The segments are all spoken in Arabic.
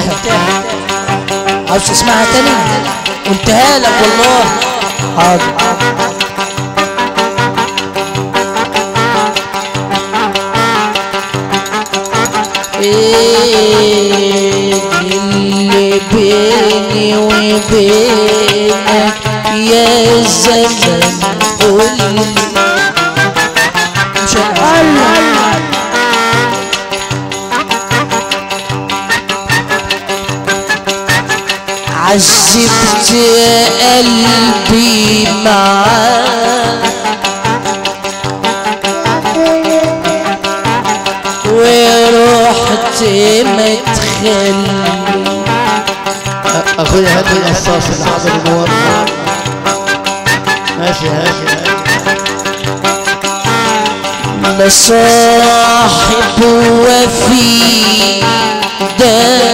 قلتها عاوز تسمعها تاني؟ قلتها لك والله. حاضر. إيه اللي بيني وبينك قلبي معاك. ورحت متخلي اخويا هات القصاص اللي حاضر جوه ماشي ماشي لا صاحب وفي دم.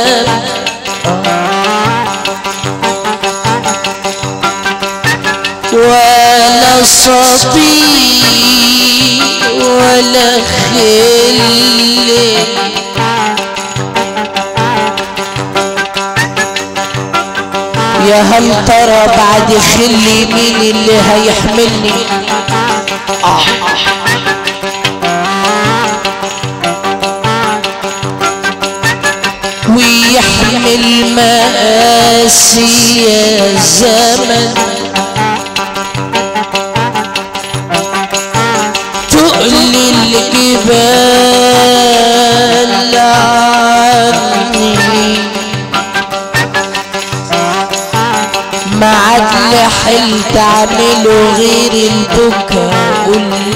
صديق ولا خل يا هل ترى بعد خلي مين اللي هيحملني آه. ويحمل مآسي يا زمن الجبال عني. ما عاد لحلت اعمله غير البكا قولي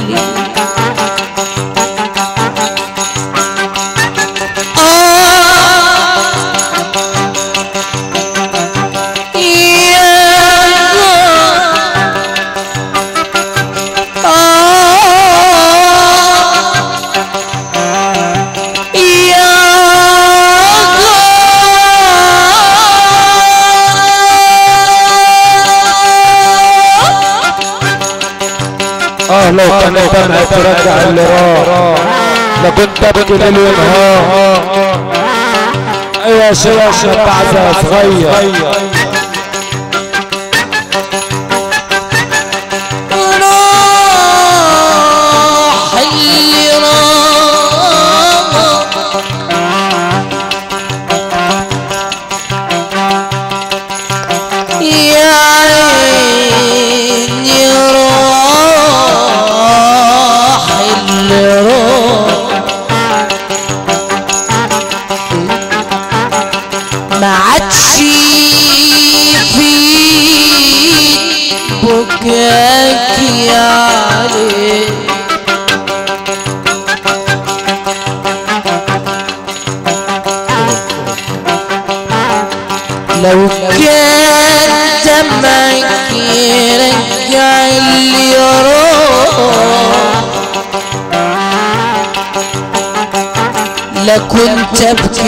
ونهار أيوه يا شيخ بعزة صغير.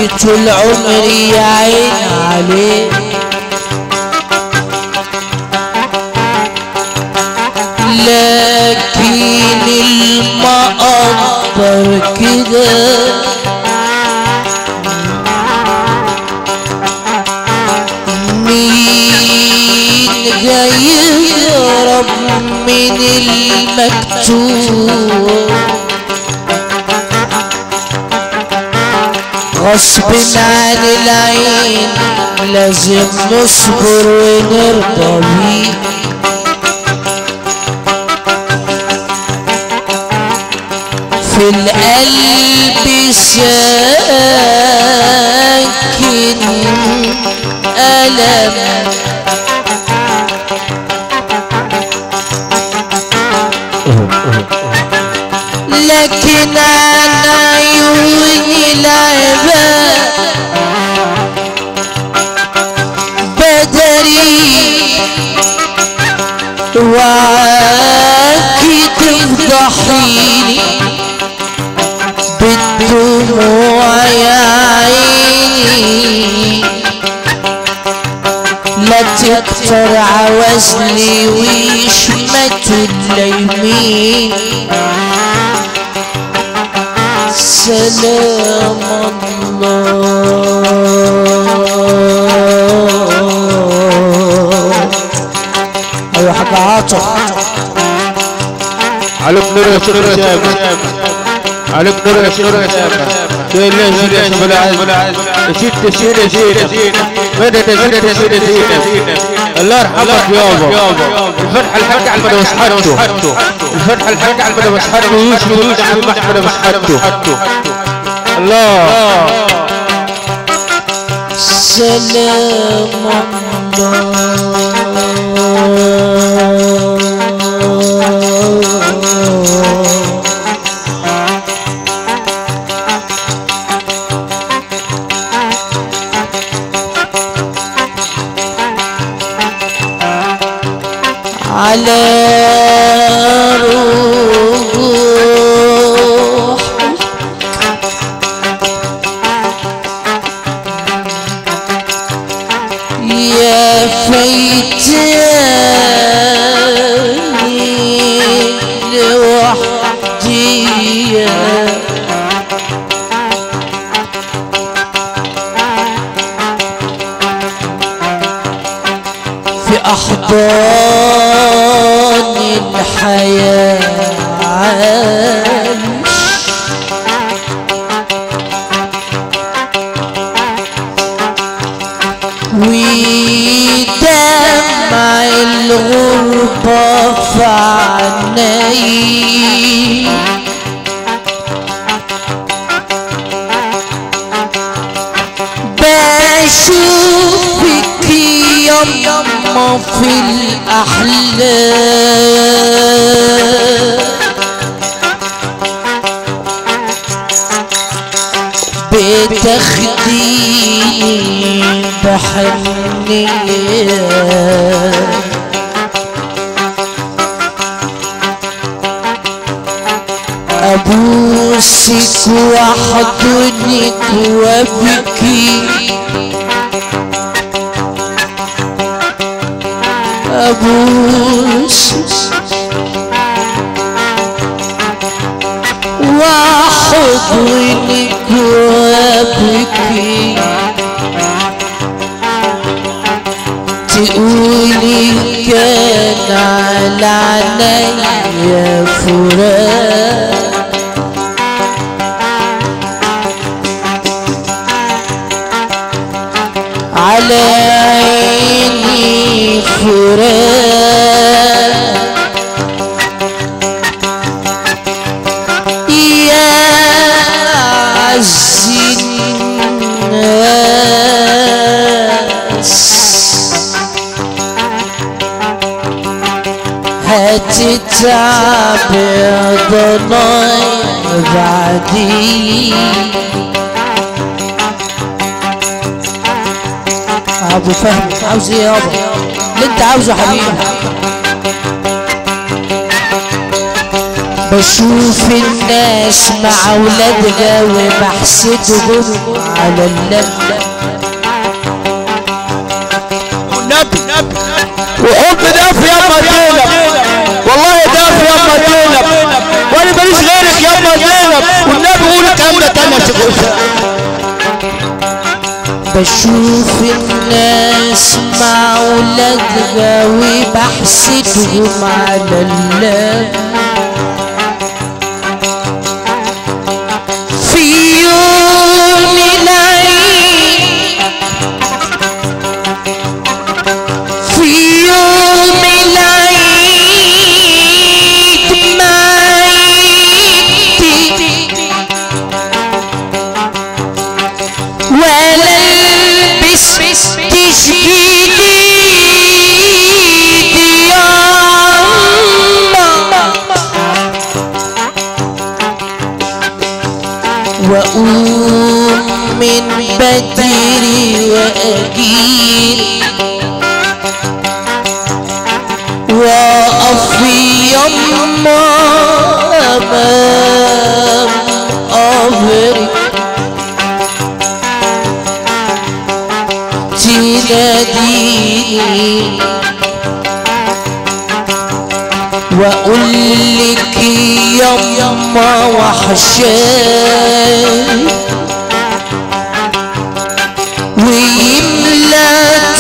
طول عمري يا عين عليه غصب عن العين لازم نصبر ونرضى بيه في القلب ساكن ألم لكن تحييني بالدموع يا عيني لا تكتر عوزلي ويشمت الليمين. سلام الله. أيوه حاجة عاطف. عليك نور يا شيخ اسامه عليك نور يا شيخ اسامه تقول لي زين يا شيخ العز نسيت تسير يا زينب ماذا نسيت تسير يا زينب الله يرحمك يابا الفتحة الحاجة على المدى مسحته الفتحة الحاجة على المدى مسحته يوسف يوسف عم احمد مسحته الله سلام الله أبوسك وأحضنك وأبكي تقولي كان على عينيا فراق على عيني فراق يا عز الناس هتتعب يا ضنايا بعدي أبو فهمي عاوز إيه يابا اللي أنت عاوزه يا حبيبي. بشوف الناس مع اولادها وبحسدهم على اللمة والنبي وحب دافي يما زينب والله دافي يما زينب وأنا ماليش غيرك يما زينب والنبي قول الكلام ده تاني يا شيخ. بشوف الناس مع اولادها وبحسدهم على اللمة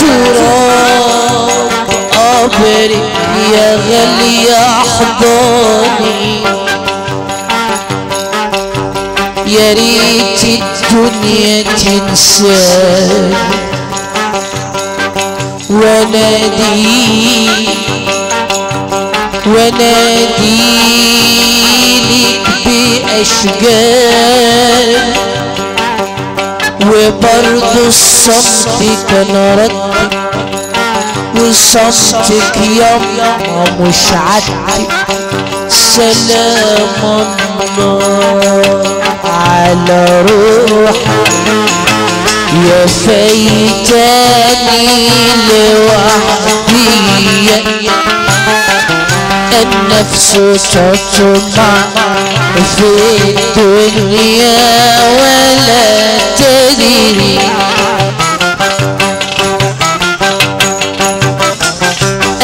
تراب يا عيني يا ريت الدنيا ونادي ونادي بأشجار وبرضه الصمت كان رد. وصمتك يما مش عدي. سلام الله على روحي يا فايتاني لوحدي. النفس تطمع في الدنيا ولا تدري.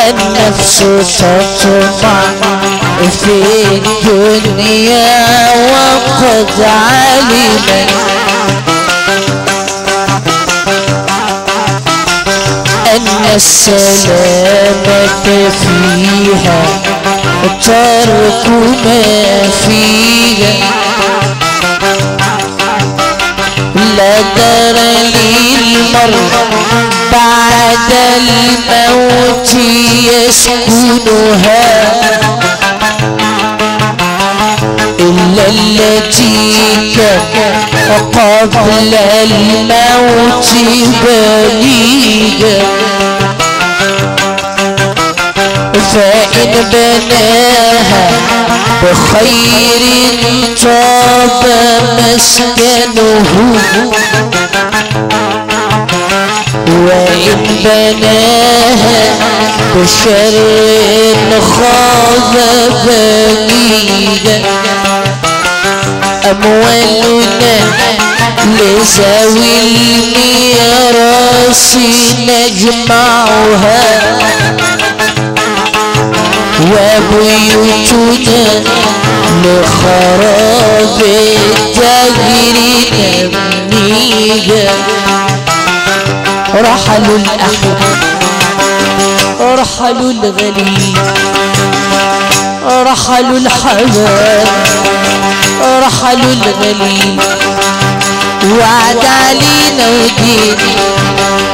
النفس تطمع في الدنيا وقد علمت أن السلامة فيها. ترك ما فيها. لا دار للمرء بعد الموت يسكنها. التي قبل الموت بليغا فإن بناها بخير طاب مسكنه. وإن بناها بشر خاض بنيها أموالنا لذوي الميراث نجمعها. وبيوتنا لخراب الدهر نبنيها رحلوا الأحباب رحلوا الغليل رحلوا الحباب رحلوا الغليل وعد علينا ودين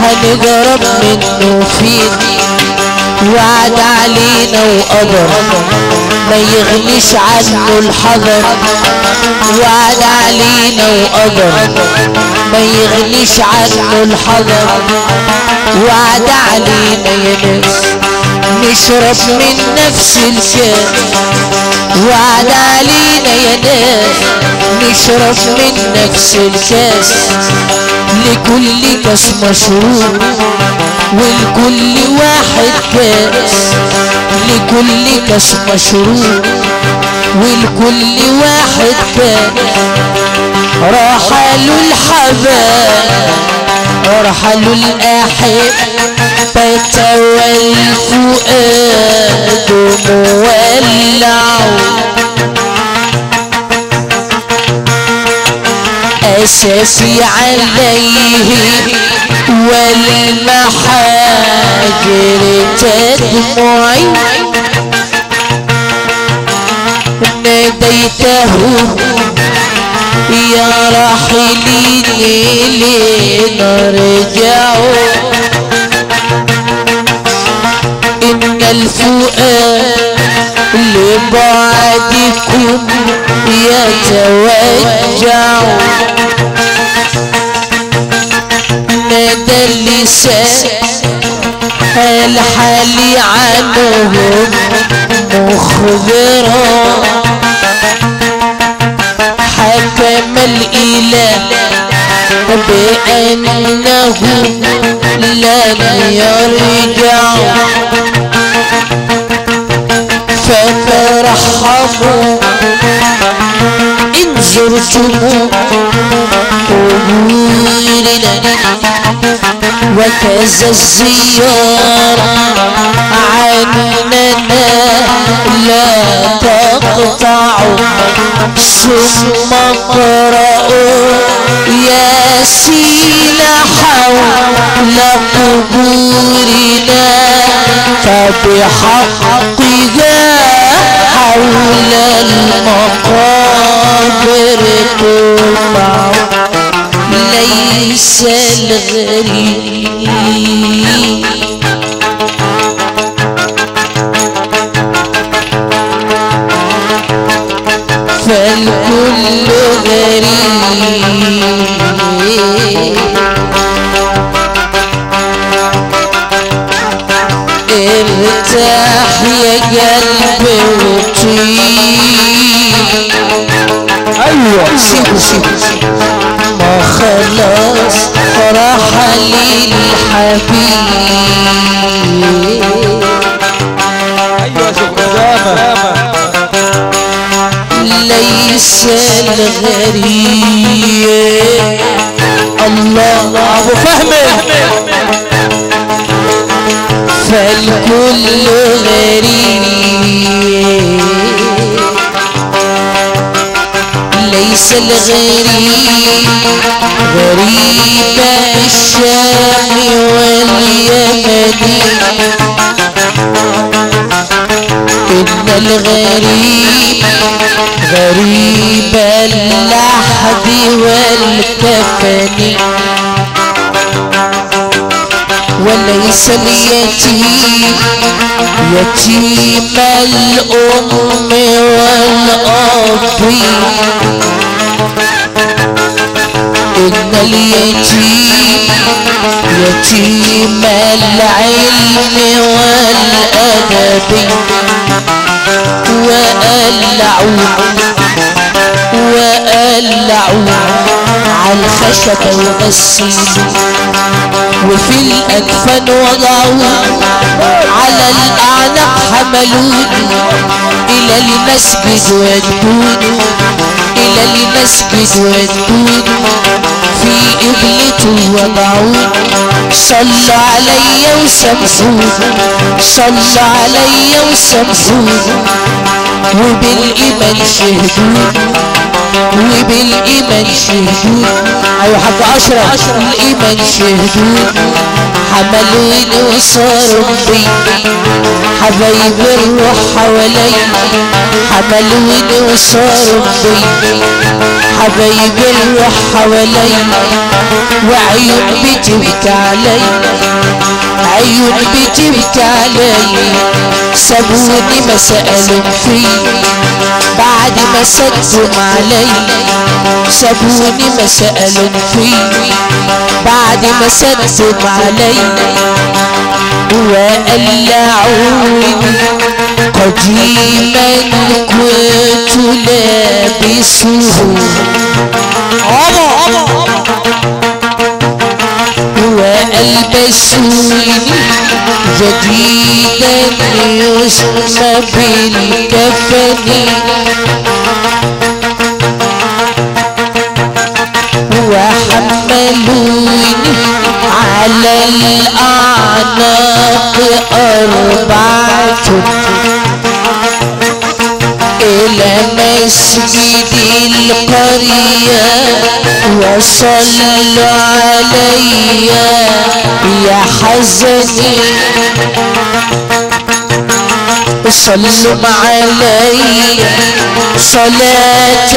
هنقرب منه فين وعد علينا وقدر ما يغنيش عنه الحذر. وعد علينا وقدر ما يغنيش عنه الحذر. وعد علينا يا ناس. نشرب من نفس الكاس وعد علينا يا ناس. نشرب من نفس الكاس لكل كاس مشروب ولكل واحد كاس لكل كاس مشروب ولكل واحد كاس رحلوا الحباب رحلوا الأحب والفؤاد مولع أساسي عليه والمحاجر تدمعي. ناديته يا راحلين لنرجع إن الفؤاد لبعدكم يتوجع. نادى اللسان الحالي عنهم مخبرا. الإله بأنه لن يرجع فترحموا إن زرتم قبورنا وكذا الزيارة عننا لا تقطعوا ثم اقرأوا ياسين حول قبورنا. فبحقها حول المقابر ترفع ليس الغريب. ارتاح يا قلبي وطيب أيوه سيبه سيبه ما خلاص رحل الحبيب أيوه ليس الغريب. الله أبو فهمي. فالكل غريب. ليس الغريب غريب الشام واليمن. إن الغريب غريب اللحد والكفن. وليس اليتيم. يتيم الأم والأب إن اليتيم يتيم العلم والأدب. وألعوا وألعوا على الخشب وغسلوا وفي الأكفان وضعوا على الأعناق حملوني إلى المسجد ودوني إلى المسجد ودوني في قبلته وضعوني صلوا علي وسامحوني صلوا علي وسامحوني وبالإيمان شهدوني وبالإيمان شهدوني أيوة حاج أشرف الإيمان شهدوني حملوني وصاروا بي حبايب الروح حوالي. حملوني وصاروا بي حبايب الروح حوالي. وعيون بتبكي علي. عيون بتبكي علي سابوني ما سألوا فيه. بعد ما سدوا علي سابوني ما سألوا فيه. بعد ما سدوا علي وقلعوني قديما كنت لابسه. وألبسوني جديدا يسمى بالكفن وحملوني على الأعناق أربعة إلى مسجد القرية وصلوا علي يا حزني. صلوا علي صلاة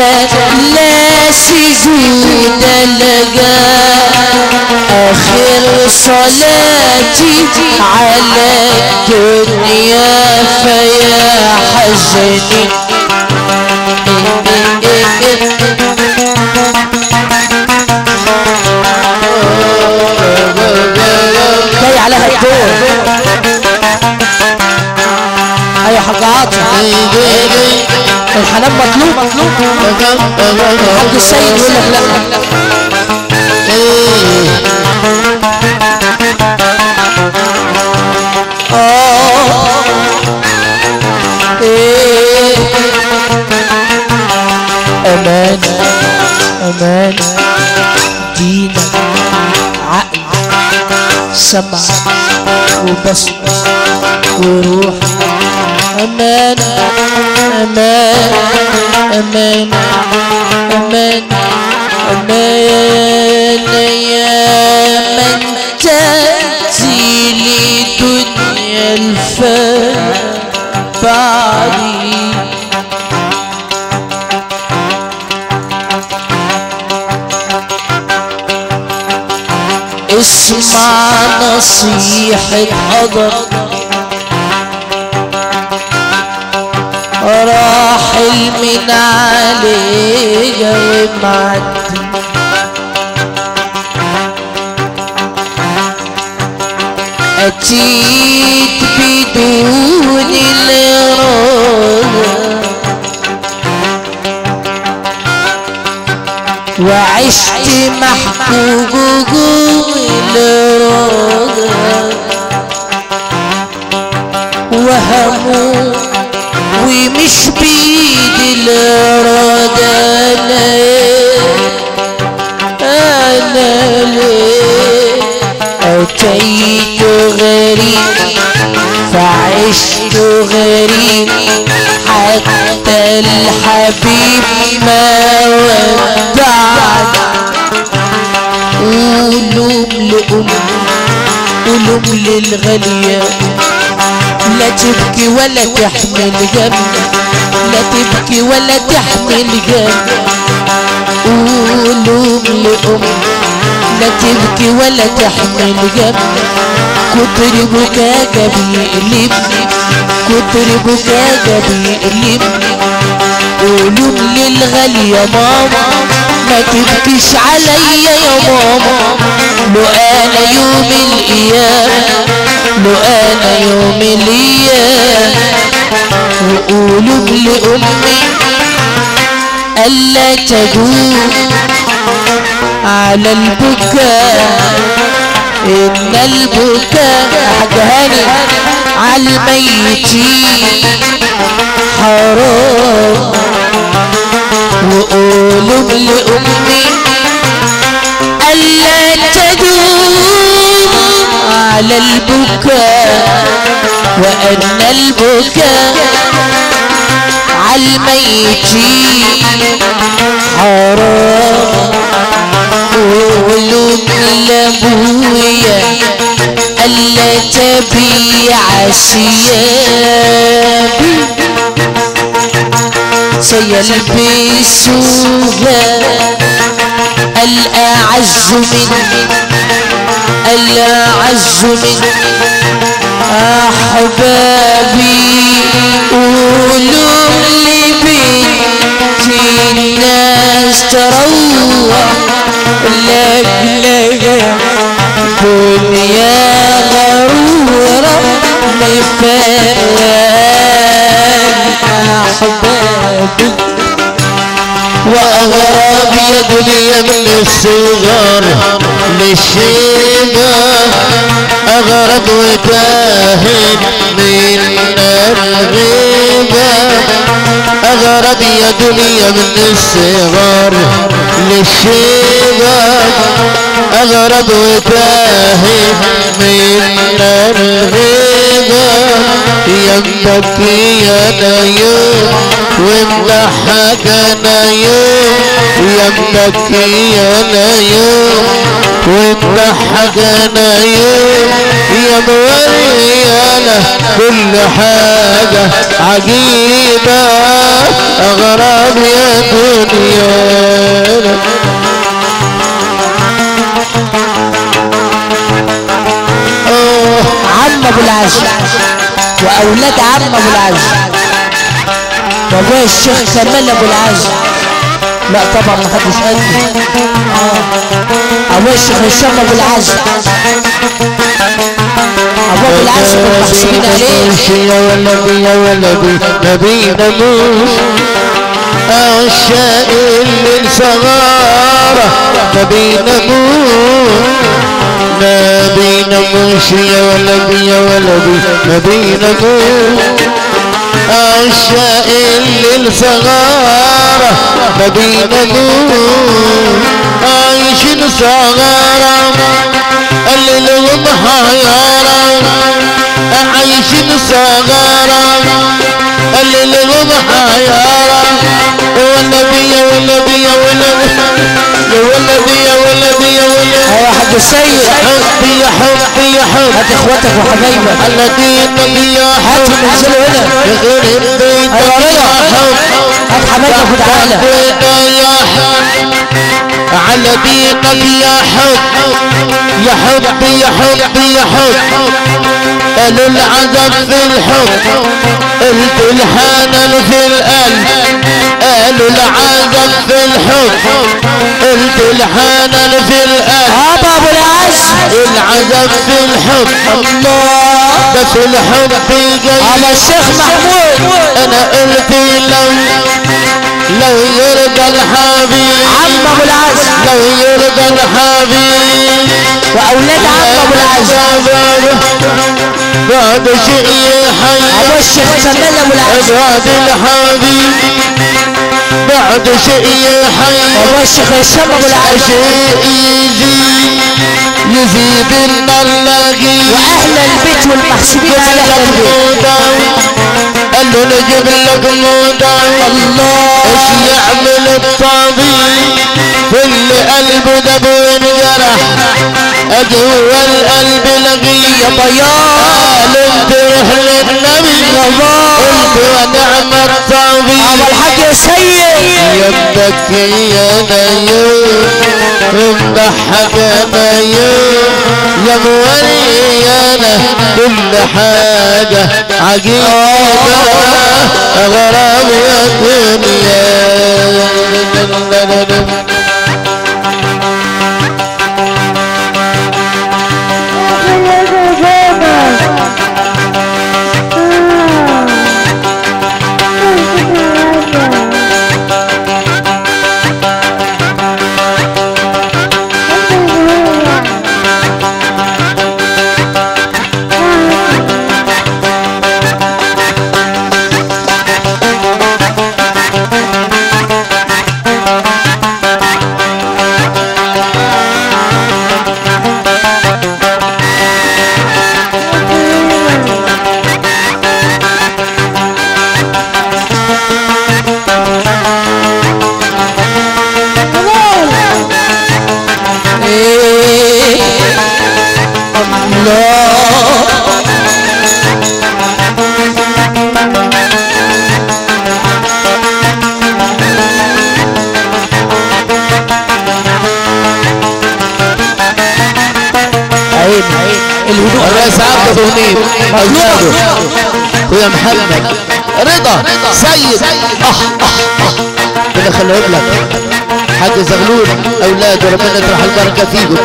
لا سجود لها آخر صلاتي على الدنيا فيا حزني. عليها الدور أيوه حاج الحنان مطلوب حاج السيد لك لا آه. إيه. أمان أمان دين سمع وبصر وروح أمان أمان أمان أمان أمان اسمع نصيحة حضر. راحل من عليه ومعدي أتيت وعشت محبوب الإرادة وهموم ومش بيد الإرادة أنا أنا ليه أتيت غريب فعشت غريب. قولوا للغالية لا تبكي ولا تحمل جنب لا تبكي ولا تحمل جنب قولوا لأم. لا تبكي ولا تحمل جنب كتر بكاك بيقلبني كتر بكاك بيقلبني قولوا للغالية ماما. ما تبكيش عليا يا ماما لو أنا يوم القيامة لو أنا يوم القيامة وقولوا لأمي ألا تدوم على البكاء. إن البكاء أحجهاني على الميتين حرام. وقولوا لأمي ألا تدوم على البكاء وأن البكاء على الميتين حرام قولوا لأبويا ألا تبيع ثيابي سيلبسوها الأعز مني الأعز مني. أحبابي قولوا لبنتي الناس تروح لجلجة دنيا غرورة مفارق وأغرب يا دنيا من الصغر للشيبة أغرب وتاهت من الغيبة أغرب يا دنيا من الصغر للشيبة أغرب وتاهت من الغيبة يمك يا نيوم ومضحك أنا يوم يمك يا نيوم ومضحك أنا يوم يا مريالة كل حاجة عجيبة. أغرب يا دنيا. عم أبو العز. وأولاد عم أبو العز. وابويا الشيخ كمال أبو العز. لا طبعا ما حدش قدي آه. ابويا الشيخ هشام أبو العز. أبو أبو العز كنت محسوبين عليه. يا ولدي يا ولدي نبينا موسى عشاق الليل صغارة نبينا موسى نبينا يا ولدي يا ولدي. نبينا موسى عشاق الليل صغارة نبينا عايشين صغارة الليل ومحيارة عايشين صغارة الليل ومحيارة والنبي يا والنبي. يا ولدي يا ولدي يا ولدي. يا يا حاج عم سيد حبي يا حبي يا حب هات اخواتك وحبايبك. على دينك يا هاتهم حب ينزلوا هنا. يغرب بيتك أيوه يا رضا حب هات حبايبك وتعالى. يا حب على دينك يا حب يا حبي يا حبي يا حب قالوا العذاب في الحب قلت الحنان في القلب قالوا العذاب في الحب قلت الحنان في القلب. ابا أبو العز. العذاب في الحب. الله. بس الحب جاي على الشيخ محمود. أنا قلت لو لو يرضى الحبيب. عم أبو العز. لو يرضى الحبيب. وأولاد عم أبو العز. بعد شيء حي أبو العز بعد الحبيب بعد شيء حي أبو العز شيء يزيد يزيد النلاقي وأهل البيت والمحسوبين على أهل البيت. قال له نجيب لك موضع الله. إيش يعمل الطبيب في اللي قلبه ده بينجرح جوا القلب يا قال أنت روح للنبي قلت ونعم الطبيب أبو الحاج يا سيد. يبدك يا نيوم امدحك يا نيوم يا موريانا كل حاجة عجيبة. غرام يا دنيا. اولاده ويا محمد. رضا سيد. آه آه آه. كده خليهم لك حاج زغلول اولاده ربنا يطرح البركة فيكم.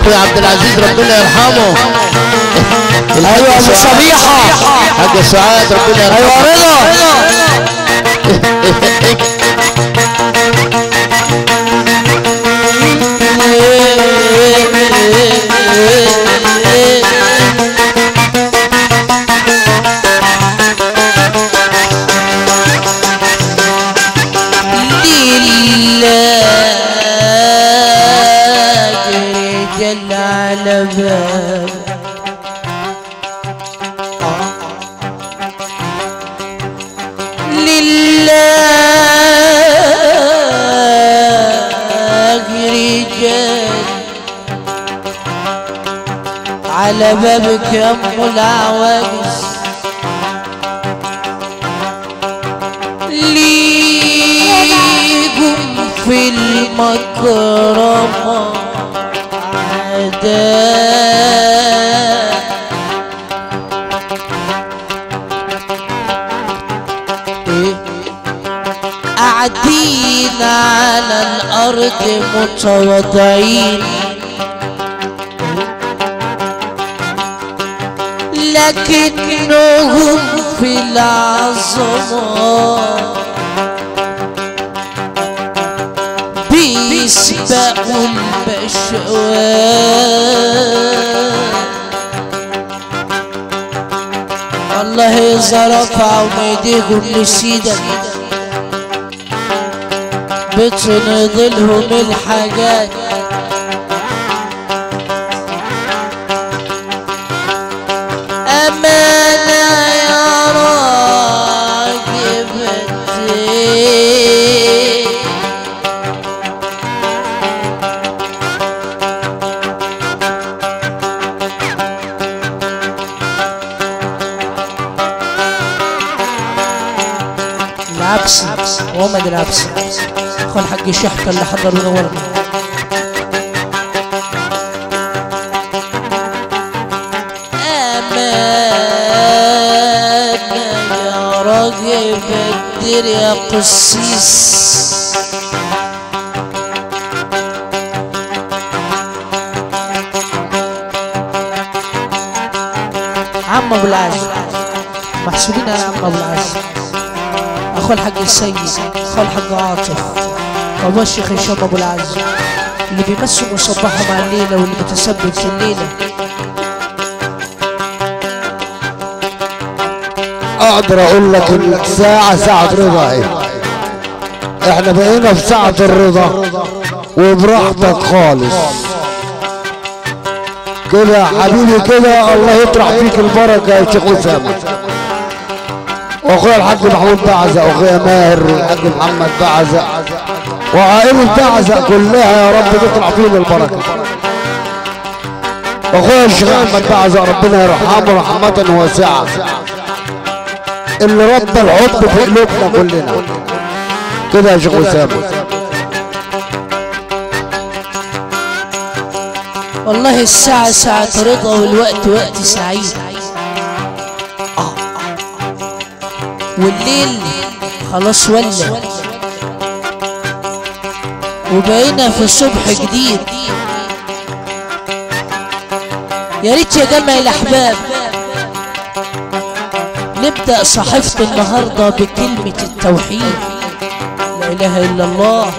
اخويا عبد العزيز ربنا يرحمه. أيوه أبو صبيحة. حاج سعاد ربنا أيوه يرحمه رضا على بابك يا ام العواجز ليكم في المكرمة عداء إيه؟ قاعدين على الأرض متواضعين. لكنهم في العظمة بيسبقوا البشوات والله إذا رفعوا ايديهم لسيدك بتنضلهم الحاجات الحاج شحتة اللي حضر ونورنا أمانة يا راجل بدر يا قسيس عم ابو العز محسوبين يا عم ابو العز اخو الحاج السيد اخو الحاج عاطف. ابو الشيخ هشام أبو العز. اللي بيمسوا مصباحه مع الليلة واللي متسبب في الليلة. أقدر أقول لك إن الساعة ساعة رضا اهي إحنا بقينا في ساعة الرضا وبراحتك خالص. كده يا حبيبي كده الله يطرح فيك البركة يا شيخ أسامة. واخويا الحاج محمود بعزة واخويا ماهر والحاج محمد بعزة. وعائلة بعزة كلها يا رب تطرح فيهم البركة واخويا الشيخ أحمد بعزة ربنا يرحمه رحمة واسعة. اللي رد الحب في قلوبنا كلنا. كده يا شيخ اسامه والله الساعة ساعة رضا والوقت وقت سعيد. آه. والليل خلاص ولى وبقينا في صبح جديد. يا ريت يا جمع الأحباب نبدأ صحيفة النهاردة بكلمة التوحيد. لا إله إلا الله.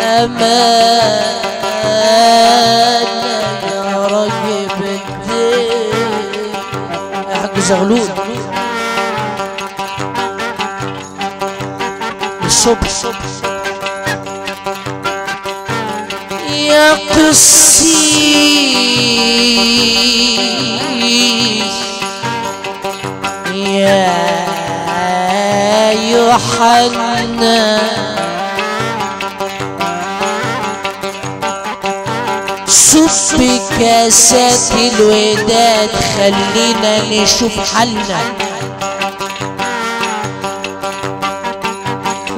أمانة يا راجب الدين. يا الصبح يا قسيس يا يوحنا. صب كاسات الوداد خلينا نشوف حالنا.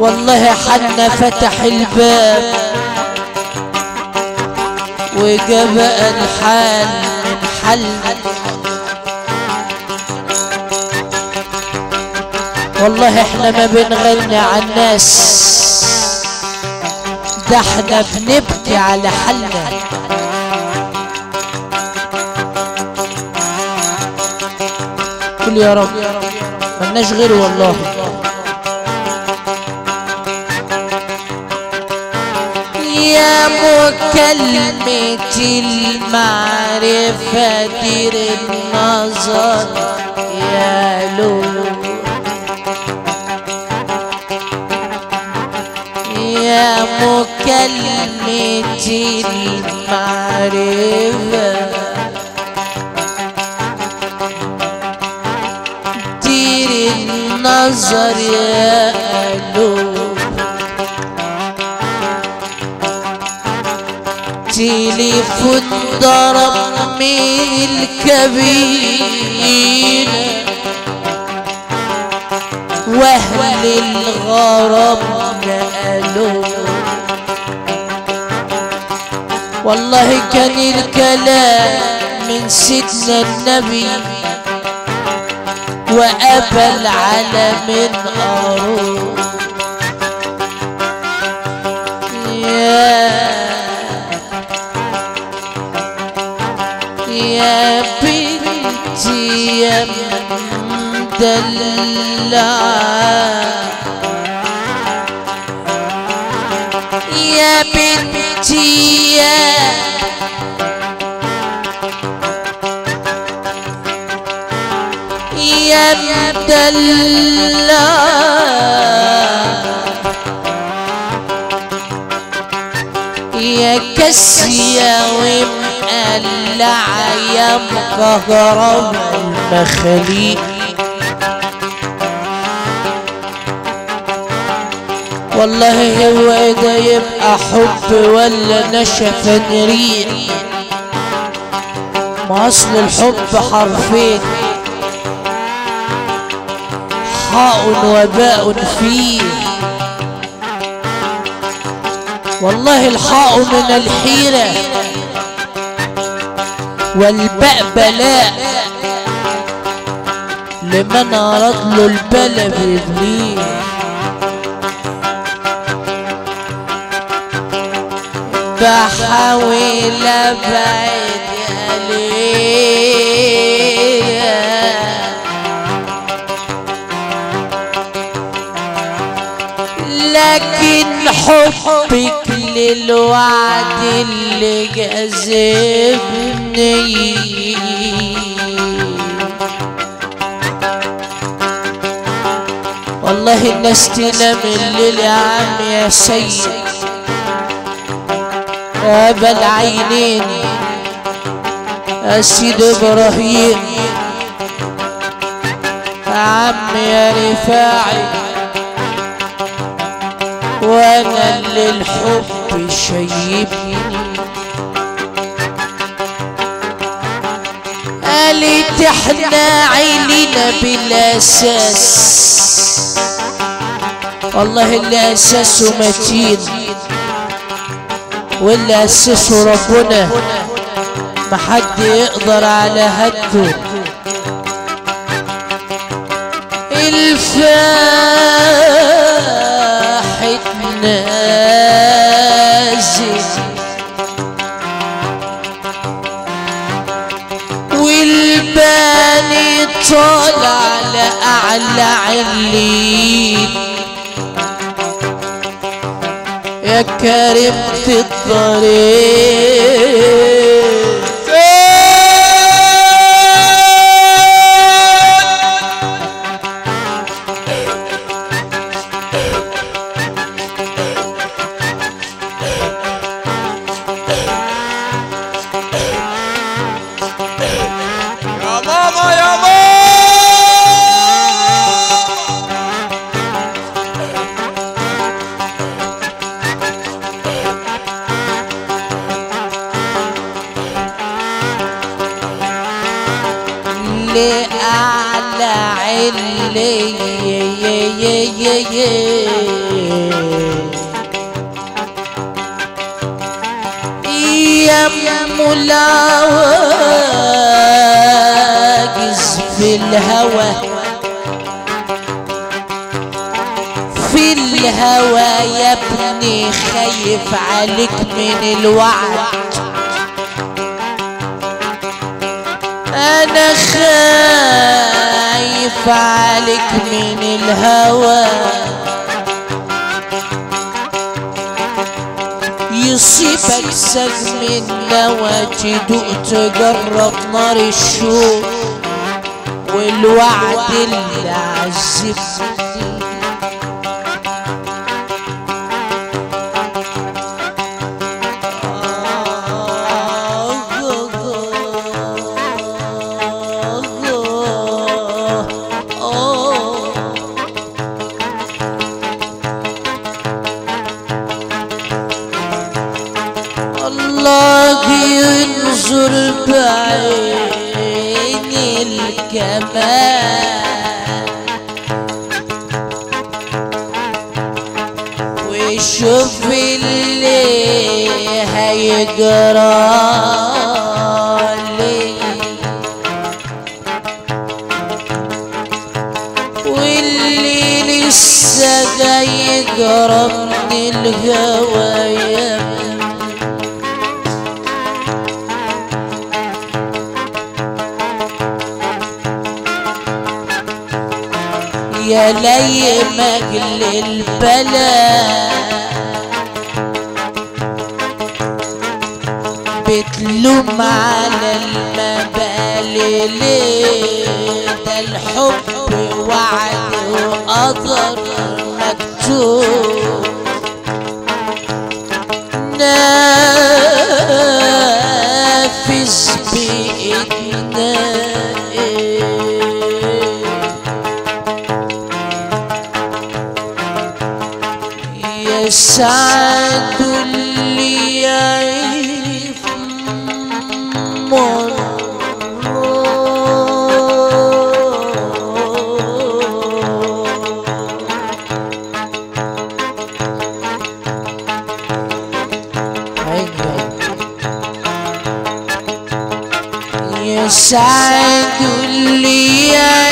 والله حنا فتح الباب وجاب الحال من حالنا والله إحنا ما بنغني على الناس ده إحنا بنبكي على حالنا. قول يا رب ملناش غيره والله. يا مكلمة المعرفة دير النظر يا لولو. يا مكلمة المعرفة دير النظر يا تليفون ضرب من الكبير. وأهل الغرب نقلوا والله كان الكلام من سيدنا النبي وأبى العالمين أروح يا يا بنتي يا مدلعة يا بنتي يا يا مدلعة يا كسية ومقلعة يا مكهربة المخاليق والله هو ده يبقى حب ولا نشف ريق ما أصل الحب حرفين. حاء وباء فيه والله الحاء من الحيرة. والباء بلاء لمن أراد له البلا بإبليس بحاول أبعد عليها لكن حبك للوعد اللي جذبني. والله الناس تنام الليل يا عم يا سيد. أبا العينين. السيد إبراهيم. عم يا رفاعي. وأنا اللي الحب شيبني. قالت إحنا عيلنا بالأساس والله اللي أساسه متين واللي أسسه ربنا ما حد يقدر على هده الفاحت والباني طالع لأعلى علين يا كريمة الطريق. من الوعد. أنا خايف عليك من الهوى. يصيبك سجم النوى تدوق تجرب نار الشوق. والوعد اللي عذبني يجرى من الهوى يا يا لي مجل البلاء بتلوم على المبالي ليه ده الحب. وقدر مكتوب نافذ بإيدنا إيه يسعد سعد الليالي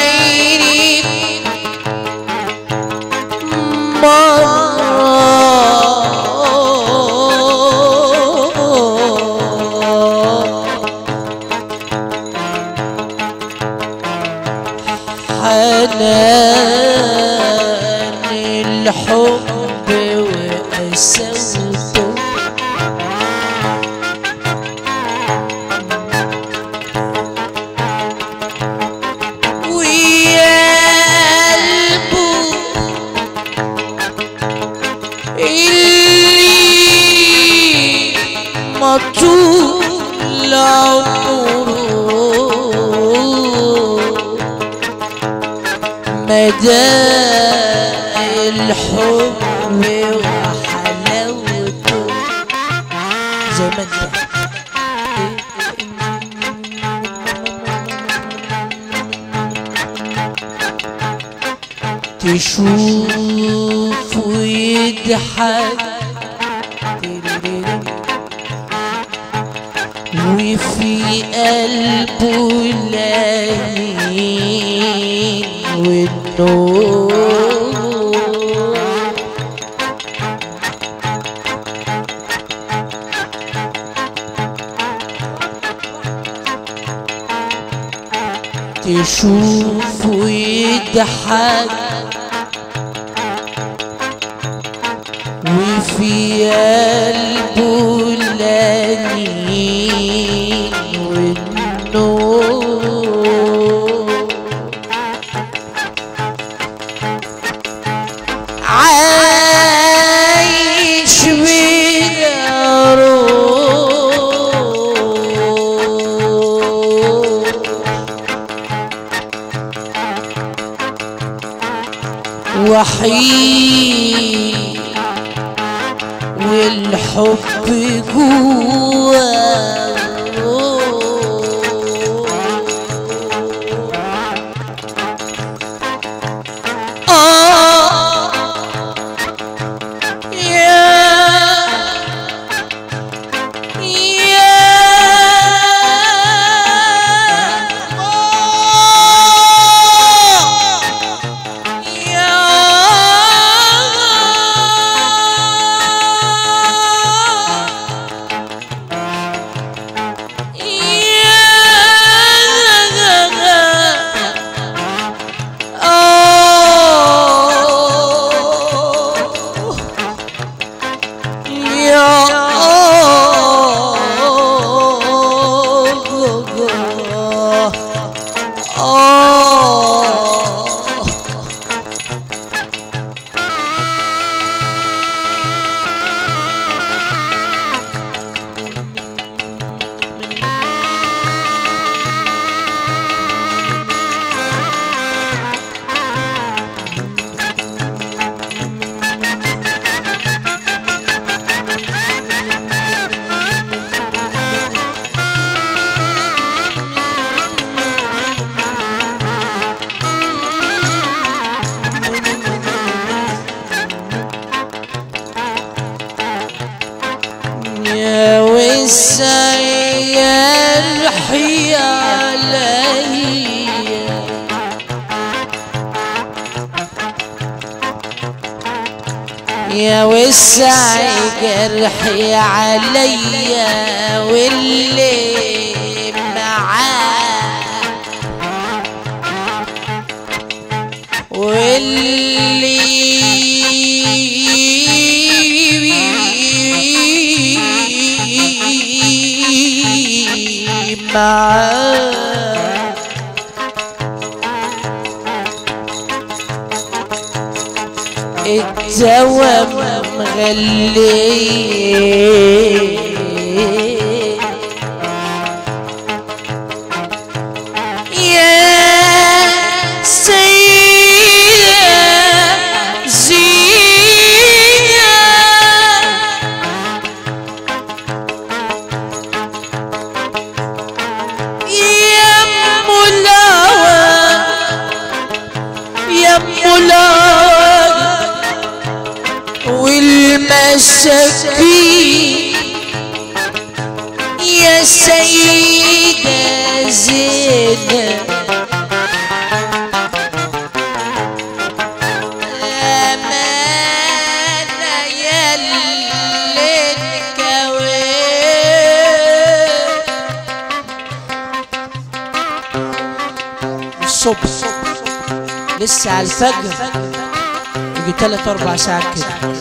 مدى الحب تشوف ويضحك على الفجر. يجي تلات أربع ساعات كده.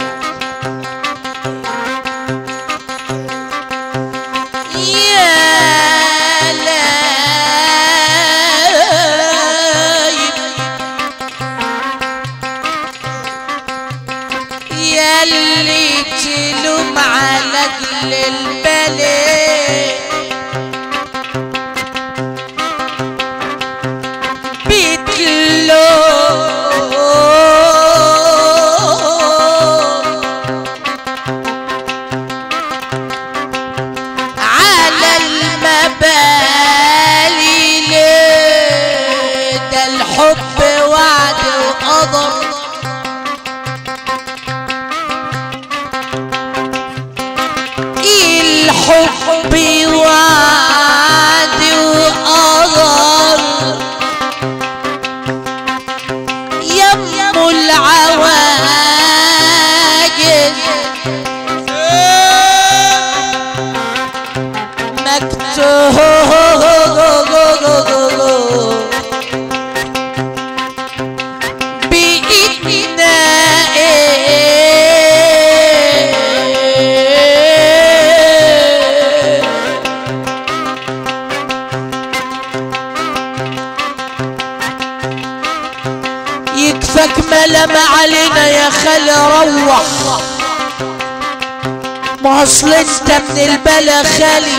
أصل أنت من البلا خالي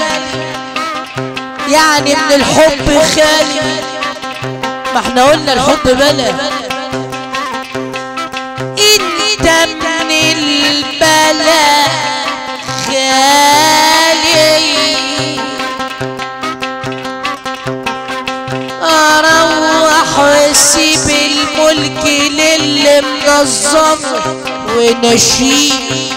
يعني من الحب خالي. ما إحنا قلنا الحب بلا. أنت من البلا خالي. أروح وأسيب الملك للي منظم ونشيد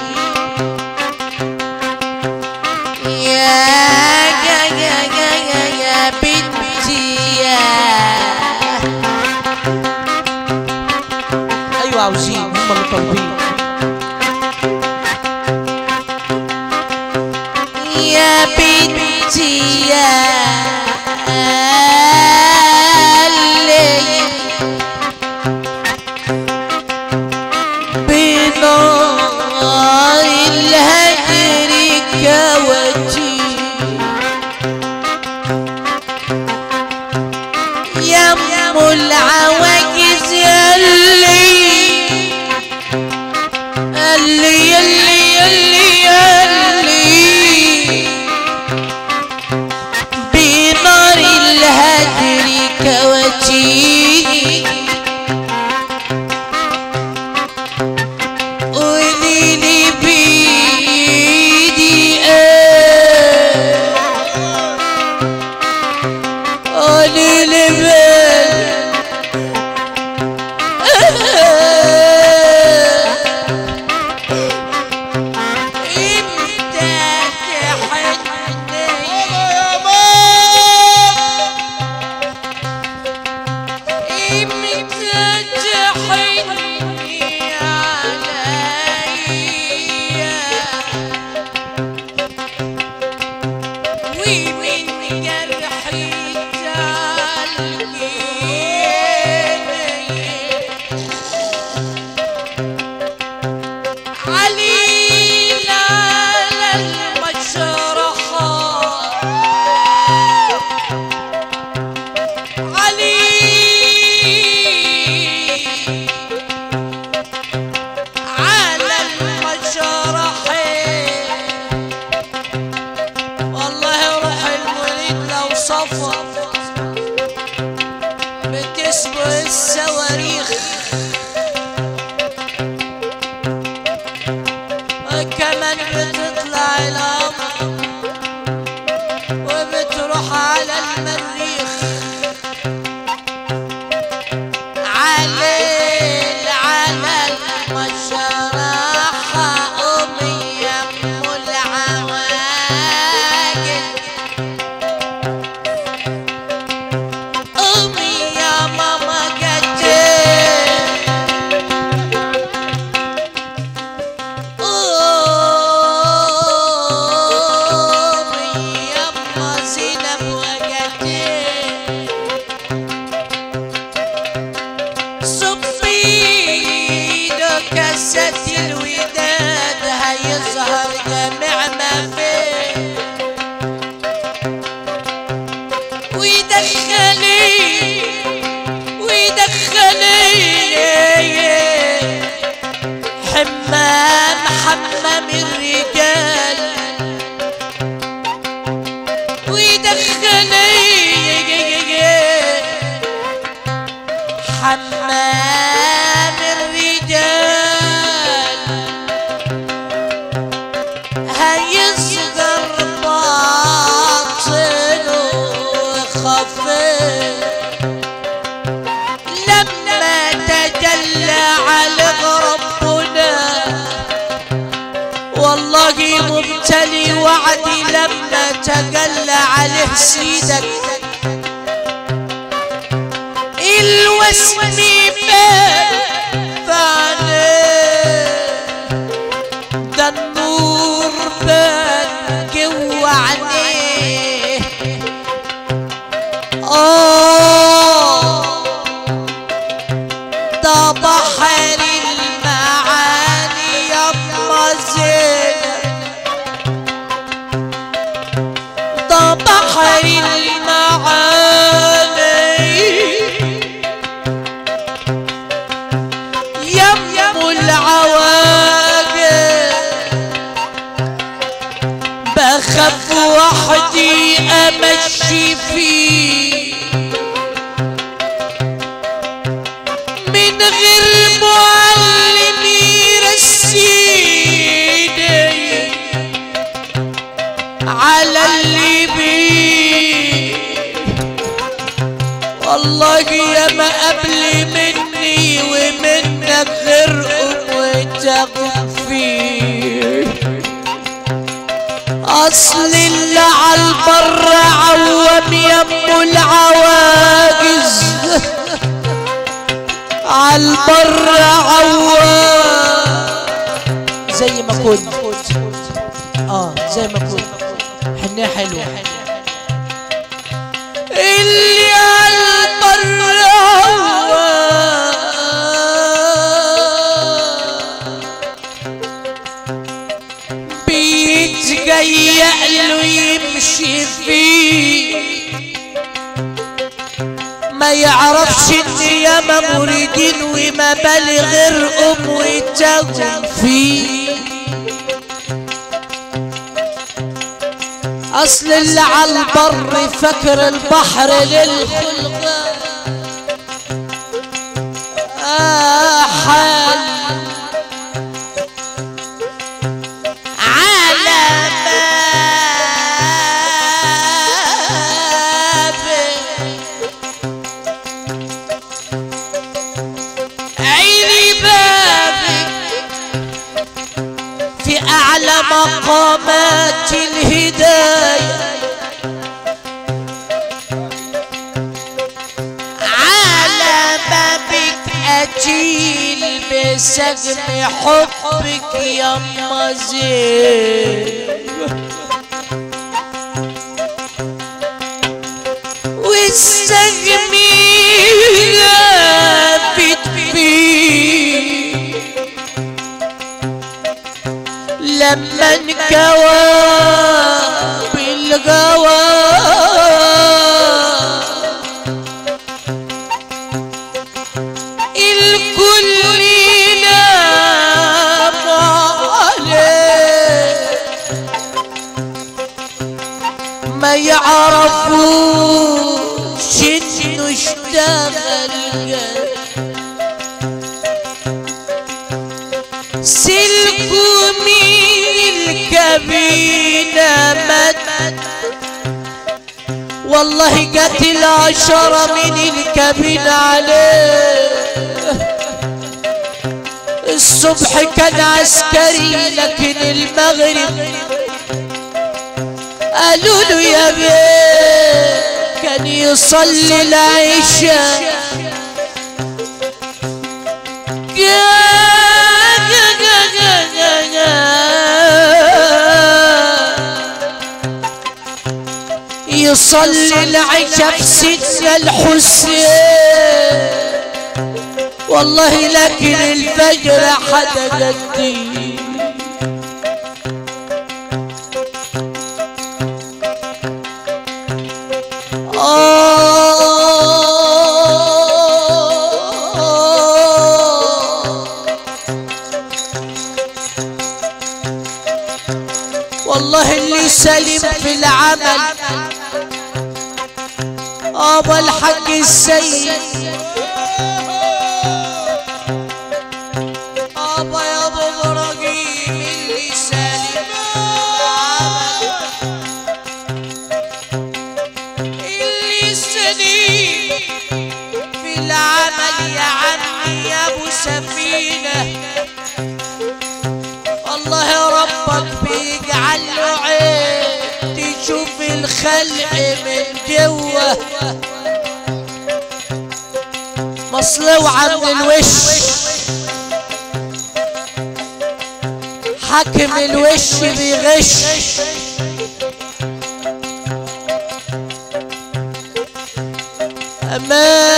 happy. أصل اللي على البر عوام يمو العواجز. على البر عوام. زي ما كنت. آه زي ما كنت. حنية حلوة. اللي على البر عوام فيه ما يعرفش ان ياما مريدين وما بالي غير ام وتاهم فيه أصل اللي على البر فاكر البحر للخلق آه حال مقامات الهداية. على بابك أجيل بسجن حبك يا زين. والسجن لما انكوى بالغوى الكل نام عليه ما يعرفوش انه اشتغل قلب والله جت العشرة من الكابينة عليه. الصبح كان عسكري لكن المغرب قالوا له يا بيه كان يصلي العشاء. نصلي العشاء في سيدنا الحسين. والله لكن الفجر حدا قدي ابا الحق السيد. الخلق من جوة. مصلوعة من الوش. حاكم الوش بيغش. أمانة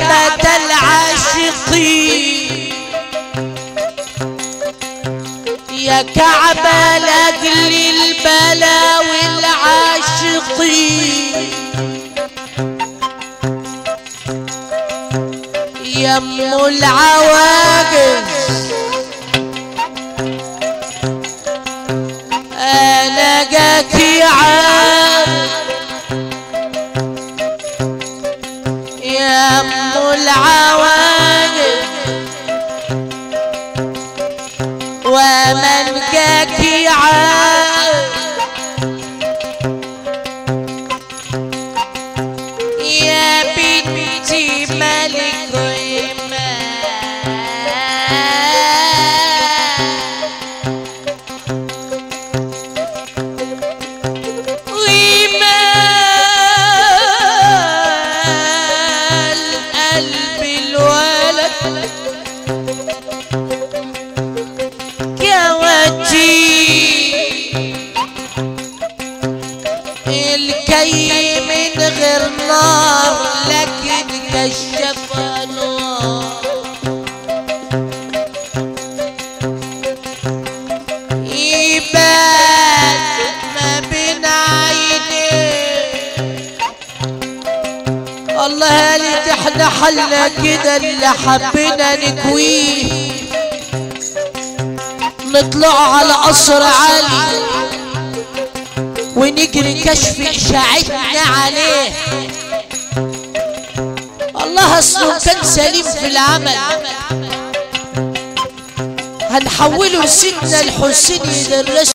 كعبة العاشقين. يا كعبة لأجل البلا والعاشقين. يا أم العواجز. أنا جاكي عام إحنا حلنا كده اللي حبينا نكويه. نطلع على قصر عالي ونجري كشف اشاعتنا عليه. الله أصله كان سليم في العمل. هنحوله سيدنا الحسين يدرس